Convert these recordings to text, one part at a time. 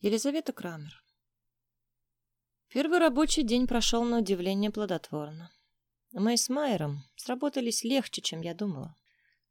Елизавета Крамер. Первый рабочий день прошел на удивление плодотворно. Мы с Майером сработались легче, чем я думала.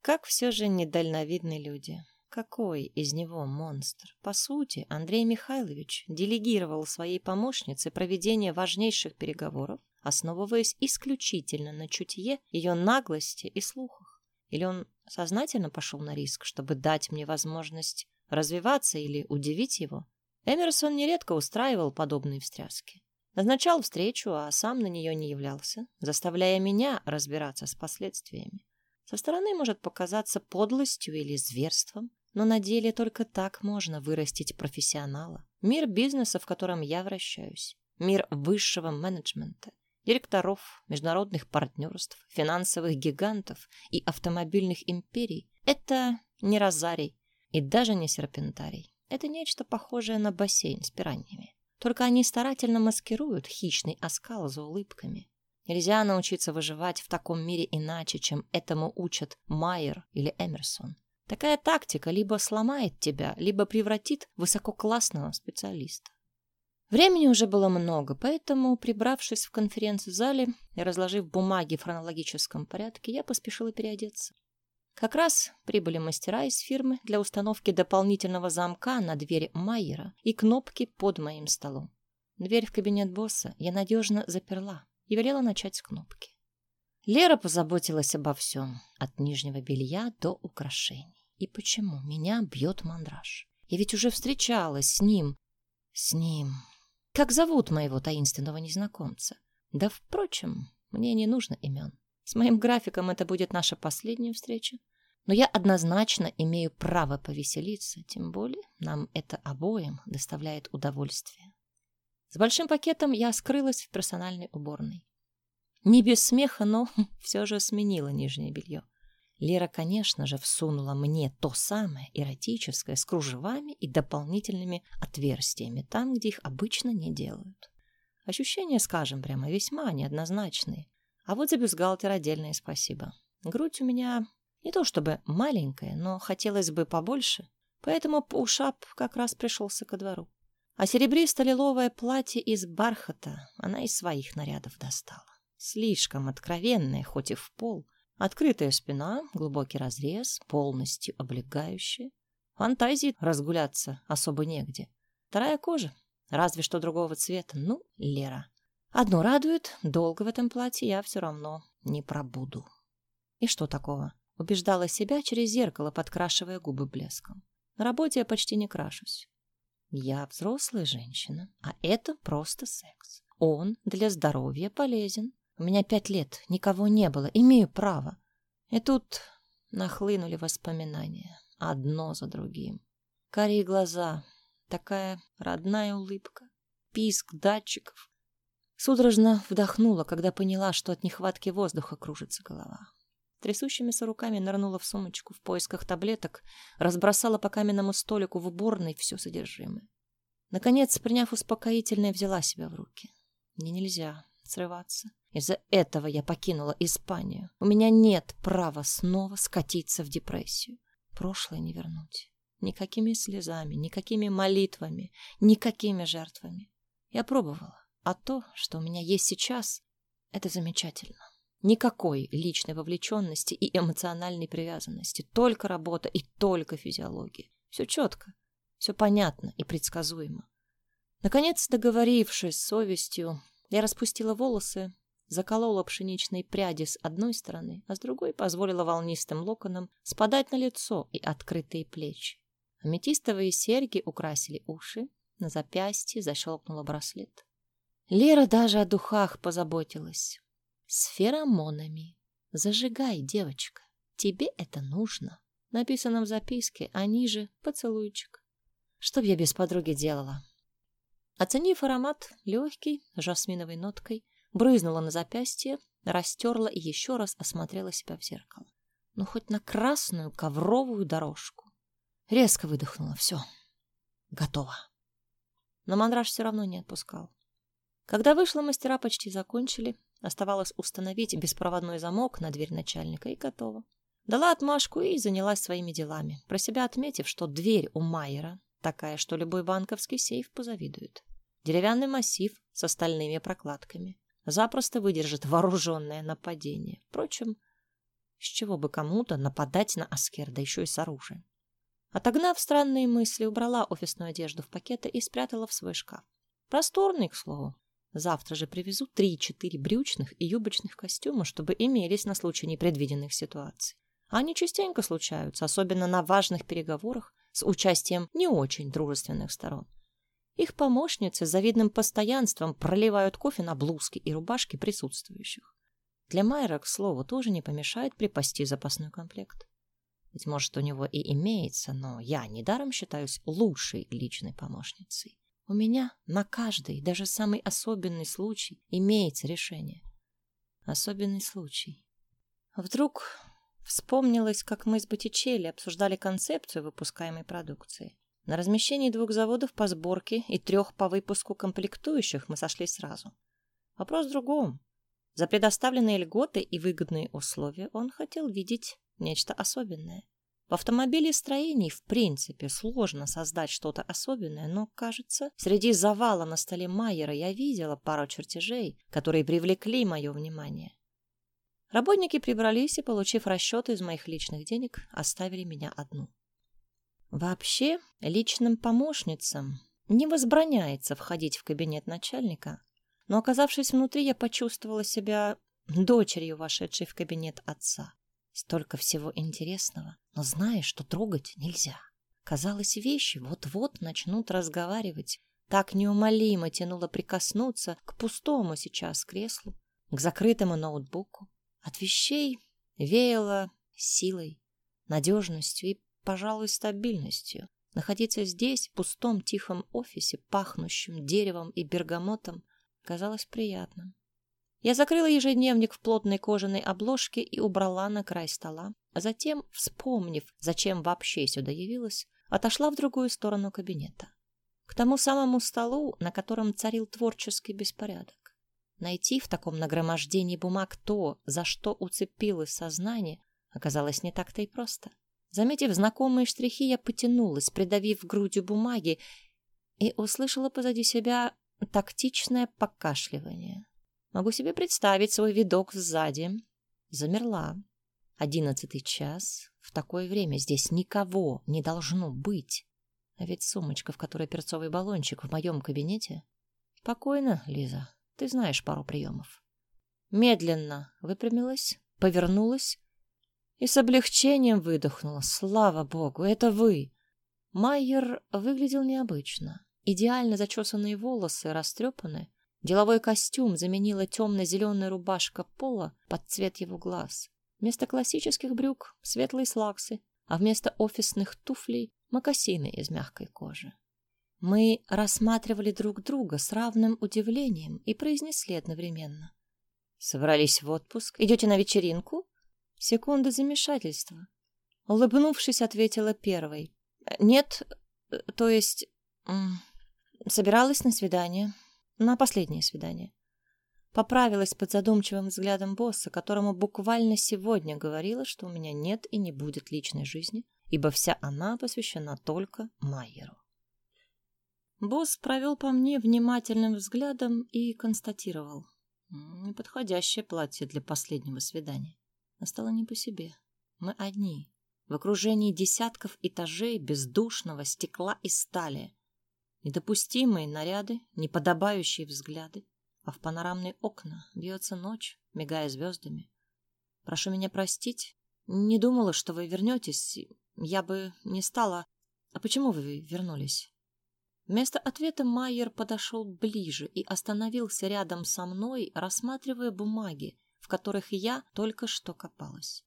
Как все же недальновидные люди. Какой из него монстр? По сути, Андрей Михайлович делегировал своей помощнице проведение важнейших переговоров, основываясь исключительно на чутье, ее наглости и слухах. Или он сознательно пошел на риск, чтобы дать мне возможность развиваться или удивить его? Эмерсон нередко устраивал подобные встряски. Назначал встречу, а сам на нее не являлся, заставляя меня разбираться с последствиями. Со стороны может показаться подлостью или зверством, но на деле только так можно вырастить профессионала. Мир бизнеса, в котором я вращаюсь, мир высшего менеджмента, директоров, международных партнерств, финансовых гигантов и автомобильных империй – это не розарий и даже не серпентарий. Это нечто похожее на бассейн с пираньями. Только они старательно маскируют хищный оскал за улыбками. Нельзя научиться выживать в таком мире иначе, чем этому учат Майер или Эмерсон. Такая тактика либо сломает тебя, либо превратит в высококлассного специалиста. Времени уже было много, поэтому, прибравшись в конференц-зале и разложив бумаги в хронологическом порядке, я поспешила переодеться. Как раз прибыли мастера из фирмы для установки дополнительного замка на дверь Майера и кнопки под моим столом. Дверь в кабинет босса я надежно заперла и велела начать с кнопки. Лера позаботилась обо всем, от нижнего белья до украшений. И почему меня бьет мандраж? Я ведь уже встречалась с ним. С ним. Как зовут моего таинственного незнакомца? Да, впрочем, мне не нужно имен. С моим графиком это будет наша последняя встреча. Но я однозначно имею право повеселиться, тем более нам это обоим доставляет удовольствие. С большим пакетом я скрылась в персональной уборной. Не без смеха, но все же сменила нижнее белье. Лера, конечно же, всунула мне то самое эротическое с кружевами и дополнительными отверстиями там, где их обычно не делают. Ощущения, скажем прямо, весьма неоднозначные. А вот за бюстгальтер отдельное спасибо. Грудь у меня не то чтобы маленькая, но хотелось бы побольше, поэтому пушап как раз пришелся ко двору. А серебристо-лиловое платье из бархата она из своих нарядов достала. Слишком откровенное, хоть и в пол. Открытая спина, глубокий разрез, полностью облегающая. Фантазии разгуляться особо негде. Вторая кожа, разве что другого цвета. Ну, Лера, Одно радует, долго в этом платье я все равно не пробуду. И что такого? Убеждала себя через зеркало, подкрашивая губы блеском. На работе я почти не крашусь. Я взрослая женщина, а это просто секс. Он для здоровья полезен. У меня пять лет, никого не было, имею право. И тут нахлынули воспоминания, одно за другим. Карие глаза, такая родная улыбка, писк датчиков, Судорожно вдохнула, когда поняла, что от нехватки воздуха кружится голова. Трясущимися руками нырнула в сумочку в поисках таблеток, разбросала по каменному столику в уборной все содержимое. Наконец, приняв успокоительное, взяла себя в руки. Мне нельзя срываться. Из-за этого я покинула Испанию. У меня нет права снова скатиться в депрессию. Прошлое не вернуть. Никакими слезами, никакими молитвами, никакими жертвами. Я пробовала. А то, что у меня есть сейчас, это замечательно. Никакой личной вовлеченности и эмоциональной привязанности. Только работа и только физиология. Все четко, все понятно и предсказуемо. Наконец, договорившись с совестью, я распустила волосы, заколола пшеничные пряди с одной стороны, а с другой позволила волнистым локонам спадать на лицо и открытые плечи. Аметистовые серьги украсили уши, на запястье защелкнула браслет. Лера даже о духах позаботилась. С феромонами. Зажигай, девочка. Тебе это нужно. Написано в записке, а ниже поцелуйчик. Что б я без подруги делала? Оценив аромат, легкий, жасминовой ноткой, брызнула на запястье, растерла и еще раз осмотрела себя в зеркало. Ну, хоть на красную ковровую дорожку. Резко выдохнула. Все. Готово. Но мандраж все равно не отпускал. Когда вышла, мастера почти закончили. Оставалось установить беспроводной замок на дверь начальника, и готово. Дала отмашку и занялась своими делами, про себя отметив, что дверь у Майера такая, что любой банковский сейф позавидует. Деревянный массив с остальными прокладками. Запросто выдержит вооруженное нападение. Впрочем, с чего бы кому-то нападать на Аскер, да еще и с оружием. Отогнав странные мысли, убрала офисную одежду в пакеты и спрятала в свой шкаф. Просторный, к слову. Завтра же привезу три-четыре брючных и юбочных костюма, чтобы имелись на случай непредвиденных ситуаций. Они частенько случаются, особенно на важных переговорах с участием не очень дружественных сторон. Их помощницы завидным постоянством проливают кофе на блузки и рубашки присутствующих. Для Майера, к слову, тоже не помешает припасти запасной комплект. Ведь, может, у него и имеется, но я недаром считаюсь лучшей личной помощницей. У меня на каждый, даже самый особенный случай имеется решение. Особенный случай. Вдруг вспомнилось, как мы с Боттичелли обсуждали концепцию выпускаемой продукции. На размещении двух заводов по сборке и трех по выпуску комплектующих мы сошли сразу. Вопрос в другом. За предоставленные льготы и выгодные условия он хотел видеть нечто особенное. В автомобилестроении, в принципе, сложно создать что-то особенное, но, кажется, среди завала на столе Майера я видела пару чертежей, которые привлекли мое внимание. Работники прибрались и, получив расчеты из моих личных денег, оставили меня одну. Вообще, личным помощницам не возбраняется входить в кабинет начальника, но, оказавшись внутри, я почувствовала себя дочерью, вошедшей в кабинет отца. Столько всего интересного, но знаешь, что трогать нельзя. Казалось, вещи вот-вот начнут разговаривать. Так неумолимо тянуло прикоснуться к пустому сейчас креслу, к закрытому ноутбуку. От вещей веяло силой, надежностью и, пожалуй, стабильностью. Находиться здесь, в пустом тихом офисе, пахнущем деревом и бергамотом, казалось приятным. Я закрыла ежедневник в плотной кожаной обложке и убрала на край стола. А затем, вспомнив, зачем вообще сюда явилась, отошла в другую сторону кабинета. К тому самому столу, на котором царил творческий беспорядок. Найти в таком нагромождении бумаг то, за что уцепилось сознание, оказалось не так-то и просто. Заметив знакомые штрихи, я потянулась, придавив грудью бумаги, и услышала позади себя тактичное покашливание. Могу себе представить свой видок сзади. Замерла. Одиннадцатый час. В такое время здесь никого не должно быть. А ведь сумочка, в которой перцовый баллончик в моем кабинете. Спокойно, Лиза. Ты знаешь пару приемов. Медленно выпрямилась, повернулась и с облегчением выдохнула. Слава богу, это вы. Майер выглядел необычно. Идеально зачесанные волосы растрепаны, Деловой костюм заменила темно-зеленая рубашка пола под цвет его глаз. Вместо классических брюк — светлые слаксы, а вместо офисных туфлей — мокасины из мягкой кожи. Мы рассматривали друг друга с равным удивлением и произнесли одновременно. «Собрались в отпуск? Идете на вечеринку?» Секунда замешательства. Улыбнувшись, ответила первой. «Нет, э, то есть... собиралась на свидание. На последнее свидание. Поправилась под задумчивым взглядом босса, которому буквально сегодня говорила, что у меня нет и не будет личной жизни, ибо вся она посвящена только Майеру. Босс провел по мне внимательным взглядом и констатировал. Неподходящее платье для последнего свидания. Настало не по себе. Мы одни, в окружении десятков этажей бездушного стекла и стали, Недопустимые наряды, неподобающие взгляды, а в панорамные окна бьется ночь, мигая звездами. Прошу меня простить, не думала, что вы вернетесь. Я бы не стала... А почему вы вернулись? Вместо ответа Майер подошел ближе и остановился рядом со мной, рассматривая бумаги, в которых я только что копалась.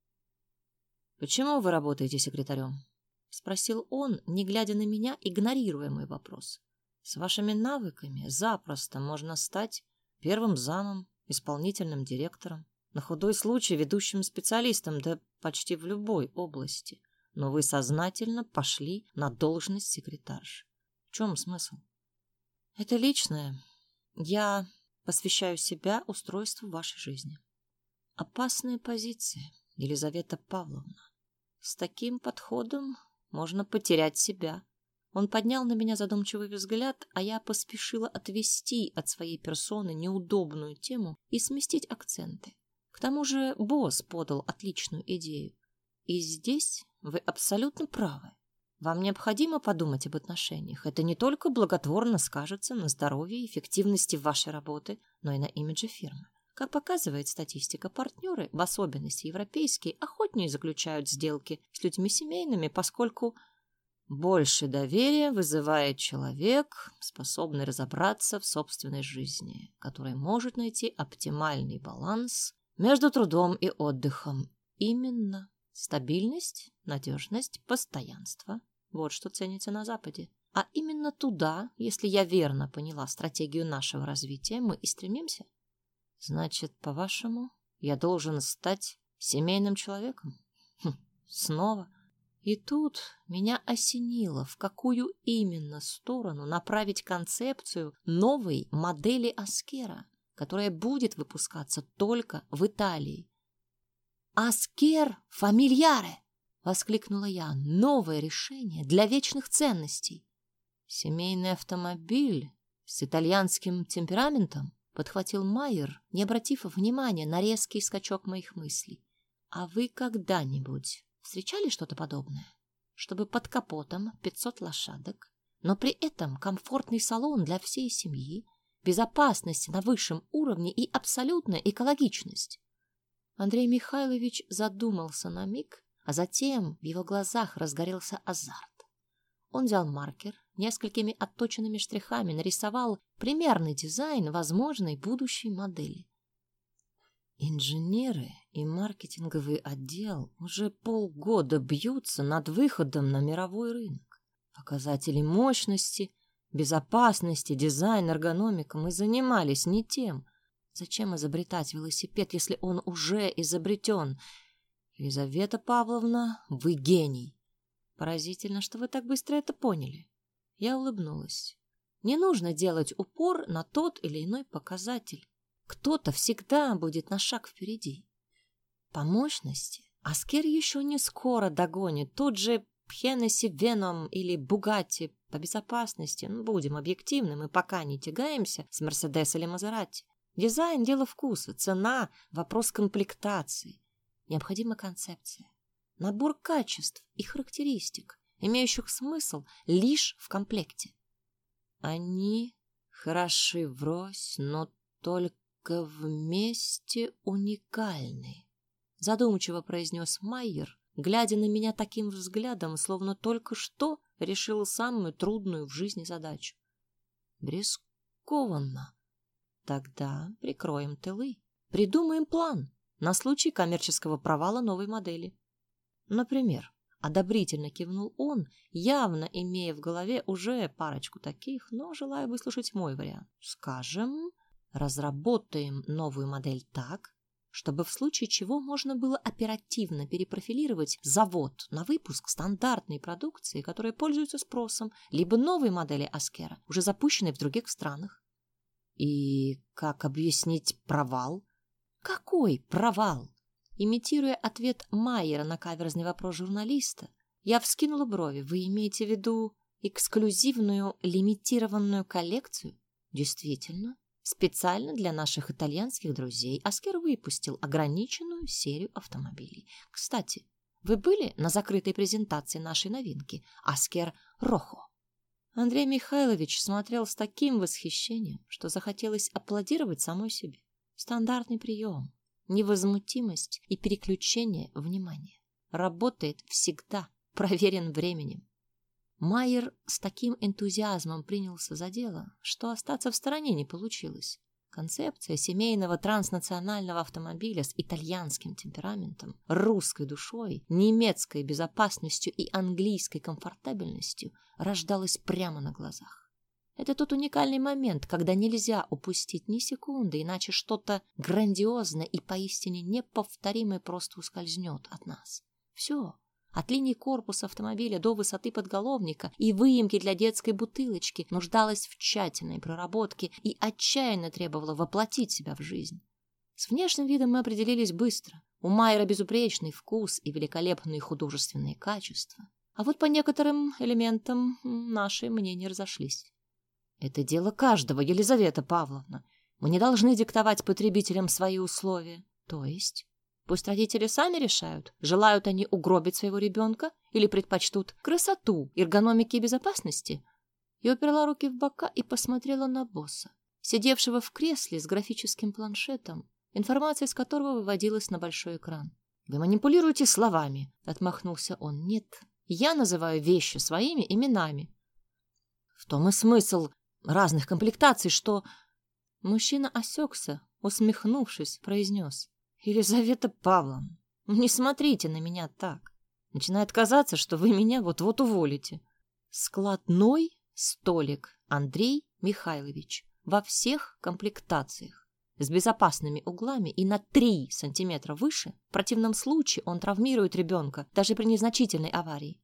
«Почему вы работаете секретарем?» — спросил он, не глядя на меня, игнорируя мой вопрос. С вашими навыками запросто можно стать первым замом, исполнительным директором, на худой случай ведущим специалистом, да почти в любой области. Но вы сознательно пошли на должность секретарши. В чем смысл? Это личное. Я посвящаю себя устройству вашей жизни. Опасная позиция, Елизавета Павловна. С таким подходом можно потерять себя. Он поднял на меня задумчивый взгляд, а я поспешила отвести от своей персоны неудобную тему и сместить акценты. К тому же босс подал отличную идею. И здесь вы абсолютно правы. Вам необходимо подумать об отношениях. Это не только благотворно скажется на здоровье и эффективности вашей работы, но и на имидже фирмы. Как показывает статистика, партнеры, в особенности европейские, охотнее заключают сделки с людьми семейными, поскольку больше доверия вызывает человек, способный разобраться в собственной жизни, который может найти оптимальный баланс между трудом и отдыхом. Именно стабильность, надежность, постоянство. Вот что ценится на Западе. А именно туда, если я верно поняла стратегию нашего развития, мы и стремимся. Значит, по-вашему, я должен стать семейным человеком? Хм, снова. И тут меня осенило, в какую именно сторону направить концепцию новой модели Аскера, которая будет выпускаться только в Италии. «Аскер фамильяре!» — воскликнула я. «Новое решение для вечных ценностей!» «Семейный автомобиль с итальянским темпераментом?» — подхватил Майер, не обратив внимания на резкий скачок моих мыслей. «А вы когда-нибудь Встречали что-то подобное? Чтобы под капотом 500 лошадок, но при этом комфортный салон для всей семьи, безопасность на высшем уровне и абсолютная экологичность. Андрей Михайлович задумался на миг, а затем в его глазах разгорелся азарт. Он взял маркер, несколькими отточенными штрихами нарисовал примерный дизайн возможной будущей модели. Инженеры и маркетинговый отдел уже полгода бьются над выходом на мировой рынок. Показатели мощности, безопасности, дизайн, эргономика мы занимались не тем. Зачем изобретать велосипед, если он уже изобретен? Елизавета Павловна, вы гений. Поразительно, что вы так быстро это поняли. Я улыбнулась. Не нужно делать упор на тот или иной показатель. Кто-то всегда будет на шаг впереди. По мощности Аскер еще не скоро догонит. Тут же Пхенесси Веном или Бугатти по безопасности. Ну, будем объективны, мы пока не тягаемся с Мерседес или Мазерати. Дизайн – дело вкуса, цена – вопрос комплектации. Необходима концепция. Набор качеств и характеристик, имеющих смысл лишь в комплекте. Они хороши врозь, но только только вместе уникальны, задумчиво произнес Майер, глядя на меня таким взглядом, словно только что решил самую трудную в жизни задачу. Брескованно. Тогда прикроем тылы, придумаем план на случай коммерческого провала новой модели. Например, одобрительно кивнул он, явно имея в голове уже парочку таких, но желая выслушать мой вариант. Скажем, Разработаем новую модель так, чтобы в случае чего можно было оперативно перепрофилировать завод на выпуск стандартной продукции, которая пользуется спросом, либо новой модели Аскера, уже запущенной в других странах. И как объяснить провал? Какой провал? Имитируя ответ Майера на каверзный вопрос журналиста, я вскинула брови. Вы имеете в виду эксклюзивную лимитированную коллекцию? Действительно, Специально для наших итальянских друзей Аскер выпустил ограниченную серию автомобилей. Кстати, вы были на закрытой презентации нашей новинки Аскер Рохо? Андрей Михайлович смотрел с таким восхищением, что захотелось аплодировать самой себе. Стандартный прием, невозмутимость и переключение внимания. Работает всегда, проверен временем. Майер с таким энтузиазмом принялся за дело, что остаться в стороне не получилось. Концепция семейного транснационального автомобиля с итальянским темпераментом, русской душой, немецкой безопасностью и английской комфортабельностью рождалась прямо на глазах. Это тот уникальный момент, когда нельзя упустить ни секунды, иначе что-то грандиозное и поистине неповторимое просто ускользнет от нас. Все, от линии корпуса автомобиля до высоты подголовника и выемки для детской бутылочки нуждалась в тщательной проработке и отчаянно требовала воплотить себя в жизнь. С внешним видом мы определились быстро. У Майера безупречный вкус и великолепные художественные качества. А вот по некоторым элементам наши мнения разошлись. Это дело каждого, Елизавета Павловна. Мы не должны диктовать потребителям свои условия. То есть, пусть родители сами решают, желают они угробить своего ребенка или предпочтут красоту, эргономики и безопасности. Я уперла руки в бока и посмотрела на босса, сидевшего в кресле с графическим планшетом, информация из которого выводилась на большой экран. «Вы манипулируете словами», — отмахнулся он. «Нет, я называю вещи своими именами». «В том и смысл разных комплектаций, что...» Мужчина осекся, усмехнувшись, произнес. «Елизавета Павловна, не смотрите на меня так. Начинает казаться, что вы меня вот-вот уволите. Складной столик Андрей Михайлович во всех комплектациях с безопасными углами и на 3 сантиметра выше, в противном случае он травмирует ребенка даже при незначительной аварии.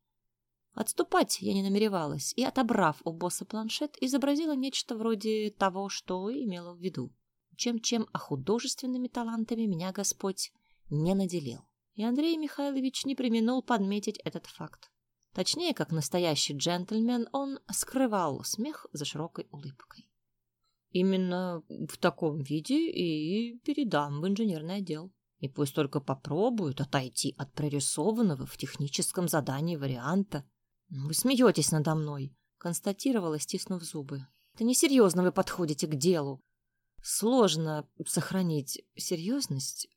Отступать я не намеревалась и, отобрав у босса планшет, изобразила нечто вроде того, что имела в виду. Чем-чем, а художественными талантами меня Господь не наделил. И Андрей Михайлович не применул подметить этот факт. Точнее, как настоящий джентльмен, он скрывал смех за широкой улыбкой. Именно в таком виде и передам в инженерный отдел. И пусть только попробуют отойти от прорисованного в техническом задании варианта. «Вы смеетесь надо мной», — констатировала, стиснув зубы. «Это несерьезно вы подходите к делу. Сложно сохранить серьезность,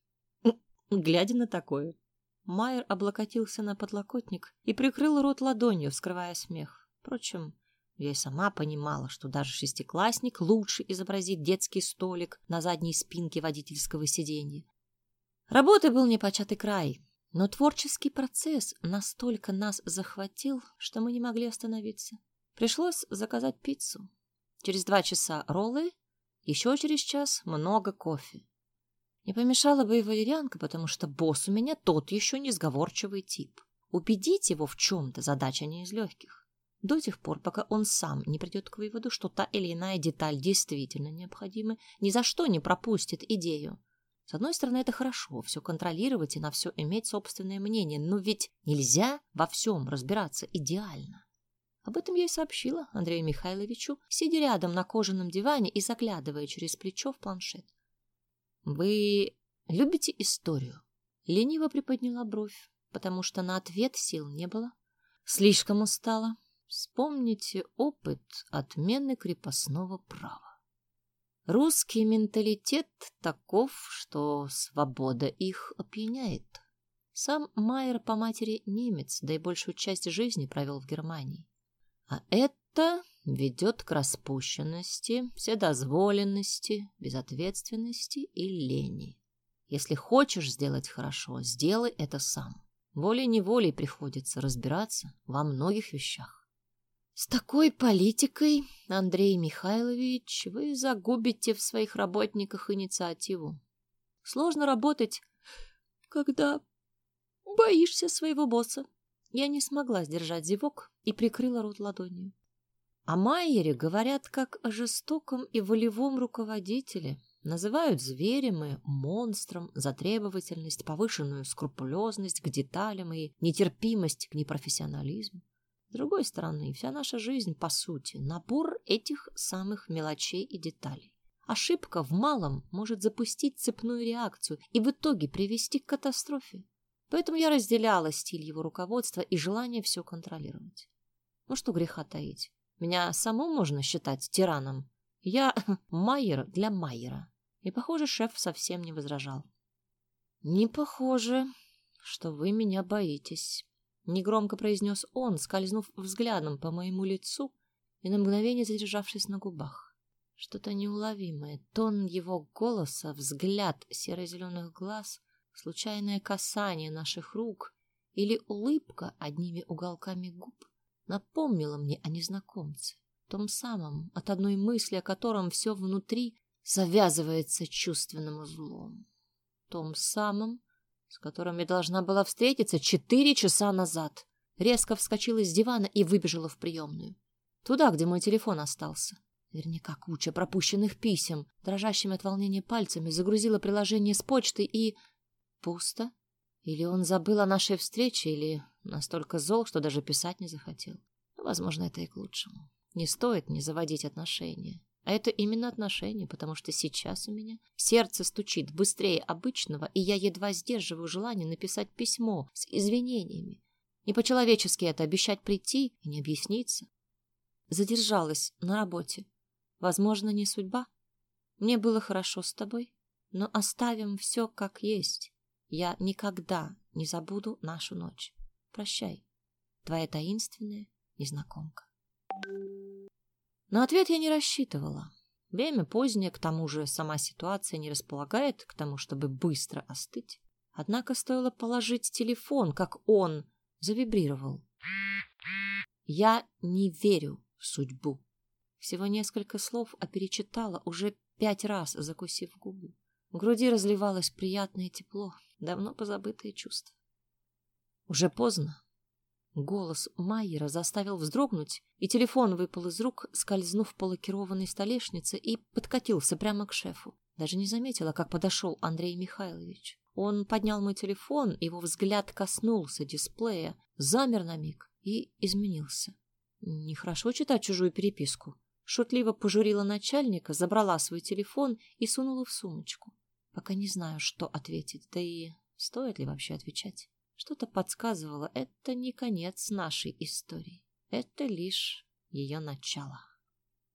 глядя на такое». Майер облокотился на подлокотник и прикрыл рот ладонью, скрывая смех. Впрочем, я и сама понимала, что даже шестиклассник лучше изобразит детский столик на задней спинке водительского сиденья. Работы был непочатый край, но творческий процесс настолько нас захватил, что мы не могли остановиться. Пришлось заказать пиццу. Через два часа роллы, еще через час много кофе. Не помешала бы и валерьянка, потому что босс у меня тот еще несговорчивый тип. Убедить его в чем-то задача не из легких до тех пор, пока он сам не придет к выводу, что та или иная деталь действительно необходима, ни за что не пропустит идею. С одной стороны, это хорошо, все контролировать и на все иметь собственное мнение, но ведь нельзя во всем разбираться идеально. Об этом я и сообщила Андрею Михайловичу, сидя рядом на кожаном диване и заглядывая через плечо в планшет. «Вы любите историю?» Лениво приподняла бровь, потому что на ответ сил не было. Слишком устала. Вспомните опыт отмены крепостного права. Русский менталитет таков, что свобода их опьяняет. Сам Майер по матери немец, да и большую часть жизни провел в Германии. А это ведет к распущенности, вседозволенности, безответственности и лени. Если хочешь сделать хорошо, сделай это сам. Волей-неволей приходится разбираться во многих вещах. С такой политикой, Андрей Михайлович, вы загубите в своих работниках инициативу. Сложно работать, когда боишься своего босса. Я не смогла сдержать зевок и прикрыла рот ладонью. О Майере говорят как о жестоком и волевом руководителе. Называют зверем и монстром за требовательность, повышенную скрупулезность к деталям и нетерпимость к непрофессионализму. С другой стороны, вся наша жизнь, по сути, набор этих самых мелочей и деталей. Ошибка в малом может запустить цепную реакцию и в итоге привести к катастрофе. Поэтому я разделяла стиль его руководства и желание все контролировать. Ну что греха таить. Меня саму можно считать тираном. Я Майер для Майера. И, похоже, шеф совсем не возражал. Не похоже, что вы меня боитесь. Негромко произнес он, скользнув взглядом по моему лицу и на мгновение задержавшись на губах. Что-то неуловимое, тон его голоса, взгляд серо-зеленых глаз, случайное касание наших рук или улыбка одними уголками губ напомнила мне о незнакомце, том самом, от одной мысли о котором все внутри завязывается чувственным узлом, том самом, с которым я должна была встретиться четыре часа назад. Резко вскочила с дивана и выбежала в приемную. Туда, где мой телефон остался. Наверняка куча пропущенных писем. Дрожащими от волнения пальцами загрузила приложение с почты и... Пусто. Или он забыл о нашей встрече, или Настолько зол, что даже писать не захотел. Возможно, это и к лучшему. Не стоит не заводить отношения. А это именно отношения, потому что сейчас у меня сердце стучит быстрее обычного, и я едва сдерживаю желание написать письмо с извинениями. Не по-человечески это обещать прийти и не объясниться. Задержалась на работе. Возможно, не судьба. Мне было хорошо с тобой, но оставим все как есть. Я никогда не забуду нашу ночь. Прощай, твоя таинственная незнакомка. На ответ я не рассчитывала. Время позднее, к тому же сама ситуация не располагает к тому, чтобы быстро остыть. Однако стоило положить телефон, как он завибрировал. Я не верю в судьбу. Всего несколько слов, а перечитала уже пять раз, закусив губу. В груди разливалось приятное тепло, давно позабытые чувства. Уже поздно. Голос Майера заставил вздрогнуть, и телефон выпал из рук, скользнув по лакированной столешнице и подкатился прямо к шефу. Даже не заметила, как подошел Андрей Михайлович. Он поднял мой телефон, его взгляд коснулся дисплея, замер на миг и изменился. Нехорошо читать чужую переписку. Шутливо пожурила начальника, забрала свой телефон и сунула в сумочку. Пока не знаю, что ответить, да и стоит ли вообще отвечать. Что-то подсказывало, это не конец нашей истории. Это лишь ее начало.